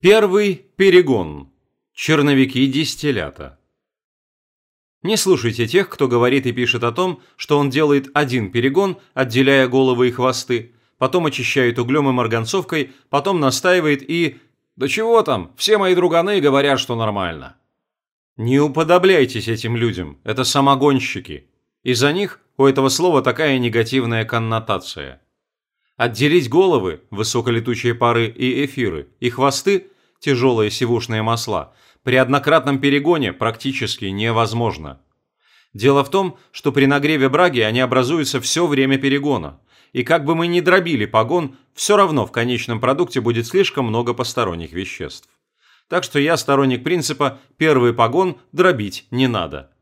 Первый перегон. Черновики дистиллята. Не слушайте тех, кто говорит и пишет о том, что он делает один перегон, отделяя головы и хвосты, потом очищает углем и марганцовкой, потом настаивает и... Да чего там, все мои друганы говорят, что нормально. Не уподобляйтесь этим людям, это самогонщики. Из-за них у этого слова такая негативная коннотация. Отделить головы, высоколетучие пары и эфиры, и хвосты, тяжелые сивушные масла, при однократном перегоне практически невозможно. Дело в том, что при нагреве браги они образуются все время перегона. И как бы мы ни дробили погон, все равно в конечном продукте будет слишком много посторонних веществ. Так что я сторонник принципа «первый погон дробить не надо».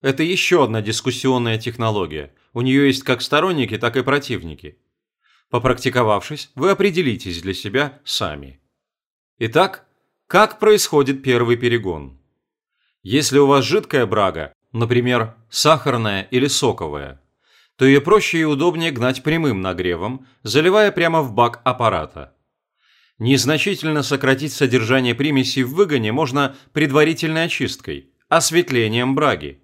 Это еще одна дискуссионная технология. У нее есть как сторонники, так и противники. Попрактиковавшись, вы определитесь для себя сами. Итак, как происходит первый перегон? Если у вас жидкая брага, например, сахарная или соковая, то ее проще и удобнее гнать прямым нагревом, заливая прямо в бак аппарата. Незначительно сократить содержание примесей в выгоне можно предварительной очисткой, осветлением браги.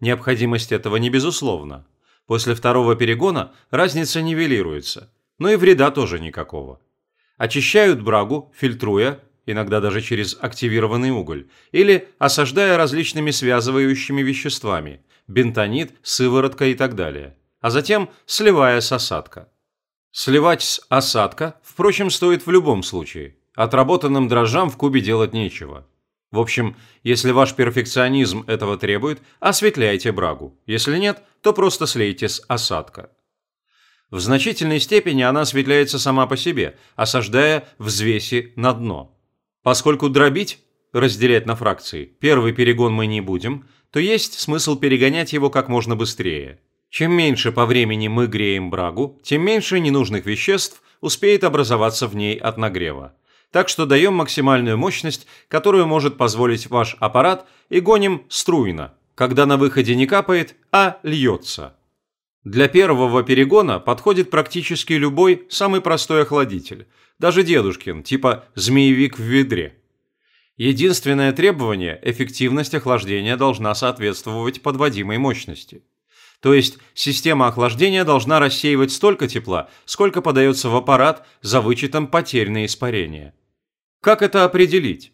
Необходимость этого не безусловна. После второго перегона разница нивелируется, но и вреда тоже никакого. Очищают брагу, фильтруя, иногда даже через активированный уголь, или осаждая различными связывающими веществами – бентонит, сыворотка и так далее, а затем сливая с осадка. Сливать с осадка, впрочем, стоит в любом случае. Отработанным дрожжам в кубе делать нечего. В общем, если ваш перфекционизм этого требует, осветляйте брагу. Если нет, то просто слейте с осадка. В значительной степени она осветляется сама по себе, осаждая взвеси на дно. Поскольку дробить, разделять на фракции, первый перегон мы не будем, то есть смысл перегонять его как можно быстрее. Чем меньше по времени мы греем брагу, тем меньше ненужных веществ успеет образоваться в ней от нагрева так что даем максимальную мощность, которую может позволить ваш аппарат, и гоним струйно, когда на выходе не капает, а льется. Для первого перегона подходит практически любой самый простой охладитель, даже дедушкин, типа «змеевик в ведре». Единственное требование – эффективность охлаждения должна соответствовать подводимой мощности. То есть система охлаждения должна рассеивать столько тепла, сколько подается в аппарат за вычетом потерь на испарение. Как это определить?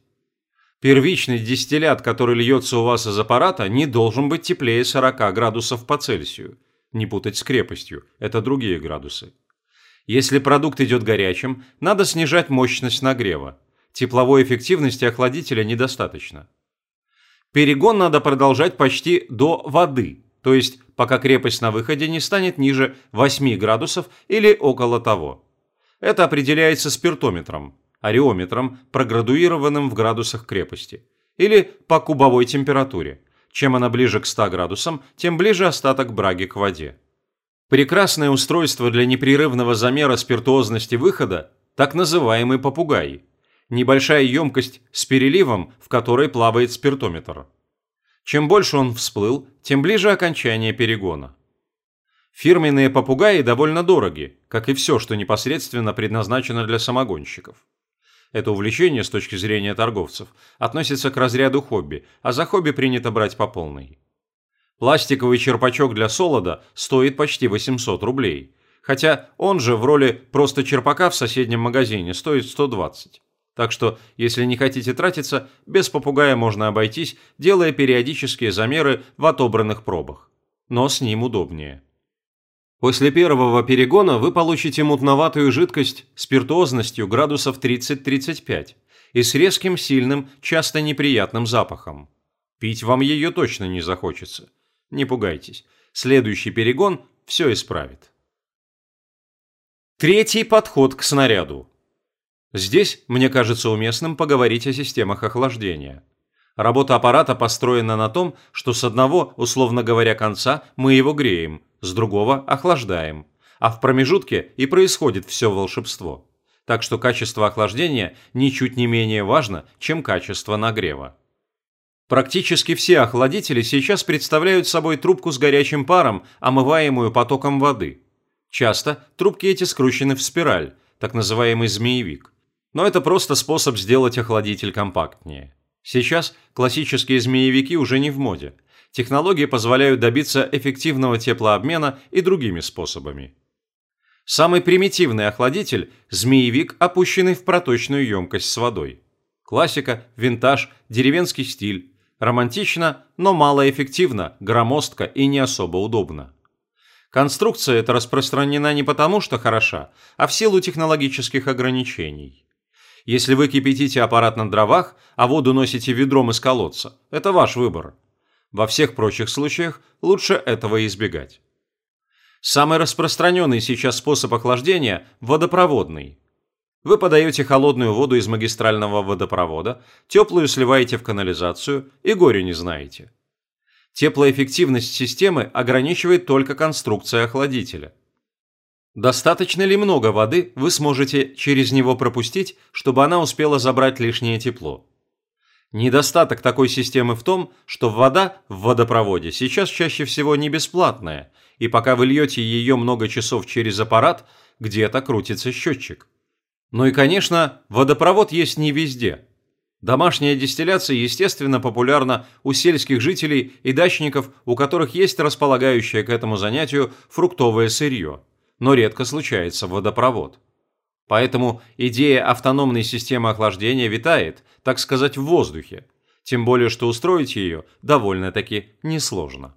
Первичный дистиллят, который льется у вас из аппарата, не должен быть теплее 40 градусов по Цельсию. Не путать с крепостью, это другие градусы. Если продукт идет горячим, надо снижать мощность нагрева. Тепловой эффективности охладителя недостаточно. Перегон надо продолжать почти до воды, то есть пока крепость на выходе не станет ниже 8 градусов или около того. Это определяется спиртометром ареометром, проградуированным в градусах крепости, или по кубовой температуре. Чем она ближе к 100 градусам, тем ближе остаток браги к воде. Прекрасное устройство для непрерывного замера спиртуозности выхода – так называемый попугай. Небольшая емкость с переливом, в которой плавает спиртометр. Чем больше он всплыл, тем ближе окончание перегона. Фирменные попугаи довольно дороги, как и все, что непосредственно предназначено для самогонщиков. Это увлечение с точки зрения торговцев относится к разряду хобби, а за хобби принято брать по полной. Пластиковый черпачок для солода стоит почти 800 рублей, хотя он же в роли просто черпака в соседнем магазине стоит 120. Так что, если не хотите тратиться, без попугая можно обойтись, делая периодические замеры в отобранных пробах. Но с ним удобнее. После первого перегона вы получите мутноватую жидкость спиртуозностью градусов 30-35 и с резким, сильным, часто неприятным запахом. Пить вам ее точно не захочется. Не пугайтесь. Следующий перегон все исправит. Третий подход к снаряду. Здесь, мне кажется уместным поговорить о системах охлаждения. Работа аппарата построена на том, что с одного, условно говоря, конца мы его греем, с другого охлаждаем, а в промежутке и происходит все волшебство. Так что качество охлаждения ничуть не менее важно, чем качество нагрева. Практически все охладители сейчас представляют собой трубку с горячим паром, омываемую потоком воды. Часто трубки эти скручены в спираль, так называемый змеевик. Но это просто способ сделать охладитель компактнее. Сейчас классические змеевики уже не в моде. Технологии позволяют добиться эффективного теплообмена и другими способами. Самый примитивный охладитель – змеевик, опущенный в проточную емкость с водой. Классика, винтаж, деревенский стиль. Романтично, но малоэффективно, громоздко и не особо удобно. Конструкция эта распространена не потому, что хороша, а в силу технологических ограничений. Если вы кипятите аппарат на дровах, а воду носите ведром из колодца, это ваш выбор. Во всех прочих случаях лучше этого избегать. Самый распространенный сейчас способ охлаждения – водопроводный. Вы подаете холодную воду из магистрального водопровода, теплую сливаете в канализацию и горе не знаете. Теплоэффективность системы ограничивает только конструкция охладителя – Достаточно ли много воды вы сможете через него пропустить, чтобы она успела забрать лишнее тепло? Недостаток такой системы в том, что вода в водопроводе сейчас чаще всего не бесплатная, и пока вы льете ее много часов через аппарат, где-то крутится счетчик. Ну и, конечно, водопровод есть не везде. Домашняя дистилляция, естественно, популярна у сельских жителей и дачников, у которых есть располагающее к этому занятию фруктовое сырье – но редко случается водопровод. Поэтому идея автономной системы охлаждения витает, так сказать, в воздухе, тем более что устроить ее довольно-таки несложно.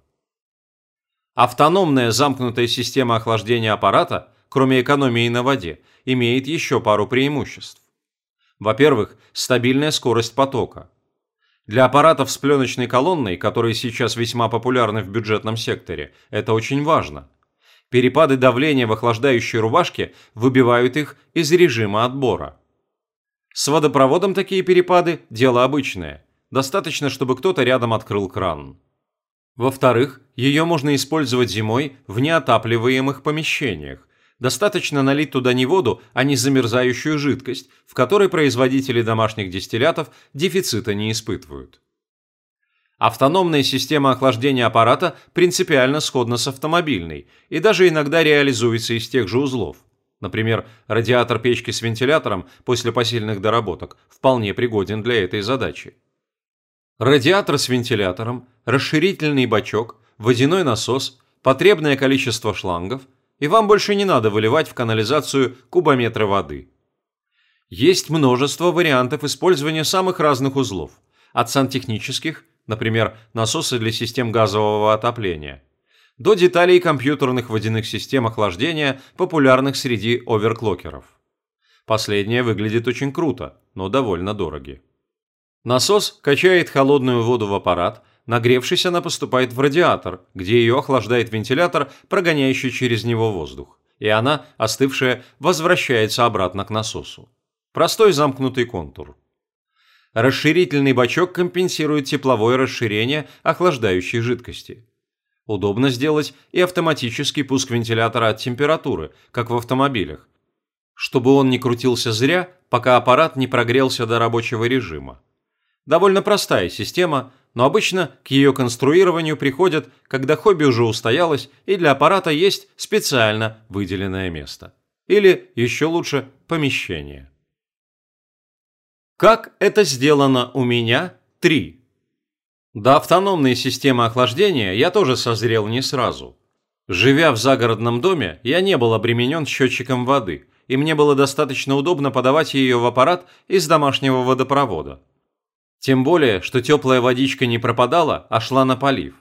Автономная замкнутая система охлаждения аппарата, кроме экономии на воде, имеет еще пару преимуществ. Во-первых, стабильная скорость потока. Для аппаратов с пленочной колонной, которые сейчас весьма популярны в бюджетном секторе, это очень важно – Перепады давления в охлаждающей рубашке выбивают их из режима отбора. С водопроводом такие перепады – дело обычное. Достаточно, чтобы кто-то рядом открыл кран. Во-вторых, ее можно использовать зимой в неотапливаемых помещениях. Достаточно налить туда не воду, а не замерзающую жидкость, в которой производители домашних дистиллятов дефицита не испытывают. Автономная система охлаждения аппарата принципиально сходна с автомобильной и даже иногда реализуется из тех же узлов. Например, радиатор печки с вентилятором после посильных доработок вполне пригоден для этой задачи. Радиатор с вентилятором, расширительный бачок, водяной насос, потребное количество шлангов, и вам больше не надо выливать в канализацию кубометры воды. Есть множество вариантов использования самых разных узлов, от сантехнических например, насосы для систем газового отопления, до деталей компьютерных водяных систем охлаждения, популярных среди оверклокеров. Последнее выглядит очень круто, но довольно дороги. Насос качает холодную воду в аппарат, нагревшись она поступает в радиатор, где ее охлаждает вентилятор, прогоняющий через него воздух, и она, остывшая, возвращается обратно к насосу. Простой замкнутый контур. Расширительный бачок компенсирует тепловое расширение охлаждающей жидкости. Удобно сделать и автоматический пуск вентилятора от температуры, как в автомобилях, чтобы он не крутился зря, пока аппарат не прогрелся до рабочего режима. Довольно простая система, но обычно к ее конструированию приходят, когда хобби уже устоялось и для аппарата есть специально выделенное место. Или, еще лучше, помещение. Как это сделано у меня? 3. До автономной системы охлаждения я тоже созрел не сразу. Живя в загородном доме, я не был обременен счетчиком воды, и мне было достаточно удобно подавать ее в аппарат из домашнего водопровода. Тем более, что теплая водичка не пропадала, а шла на полив.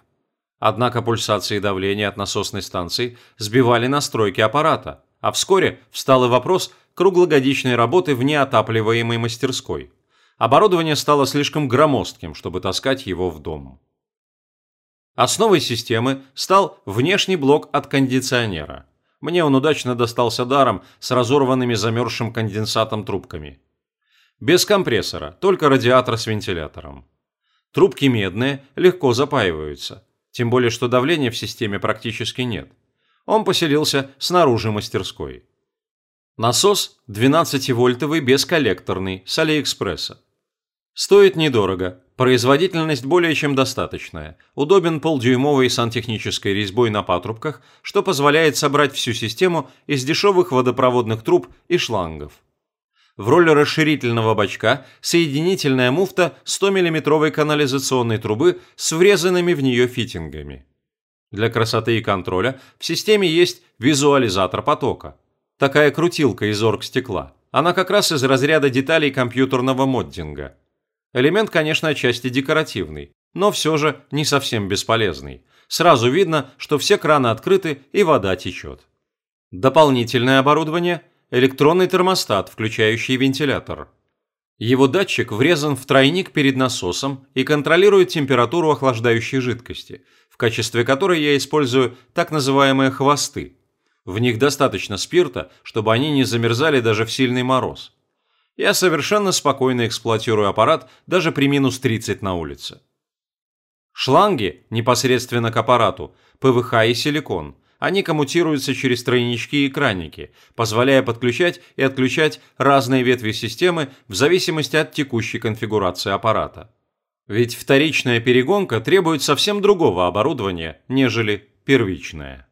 Однако пульсации давления от насосной станции сбивали настройки аппарата, а вскоре встал и вопрос круглогодичной работы в неотапливаемой мастерской. Оборудование стало слишком громоздким, чтобы таскать его в дом. Основой системы стал внешний блок от кондиционера. Мне он удачно достался даром с разорванными замерзшим конденсатом трубками. Без компрессора, только радиатор с вентилятором. Трубки медные, легко запаиваются, тем более что давления в системе практически нет. Он поселился снаружи мастерской. Насос 12-вольтовый бесколлекторный с Алиэкспресса. Стоит недорого, производительность более чем достаточная, удобен полдюймовой сантехнической резьбой на патрубках, что позволяет собрать всю систему из дешевых водопроводных труб и шлангов. В роли расширительного бачка соединительная муфта 100-мм канализационной трубы с врезанными в нее фитингами. Для красоты и контроля в системе есть визуализатор потока. Такая крутилка из оргстекла. Она как раз из разряда деталей компьютерного моддинга. Элемент, конечно, отчасти декоративный, но все же не совсем бесполезный. Сразу видно, что все краны открыты и вода течет. Дополнительное оборудование – электронный термостат, включающий вентилятор. Его датчик врезан в тройник перед насосом и контролирует температуру охлаждающей жидкости, в качестве которой я использую так называемые хвосты. В них достаточно спирта, чтобы они не замерзали даже в сильный мороз. Я совершенно спокойно эксплуатирую аппарат даже при минус 30 на улице. Шланги непосредственно к аппарату – ПВХ и силикон – они коммутируются через тройнички и краники, позволяя подключать и отключать разные ветви системы в зависимости от текущей конфигурации аппарата. Ведь вторичная перегонка требует совсем другого оборудования, нежели первичная.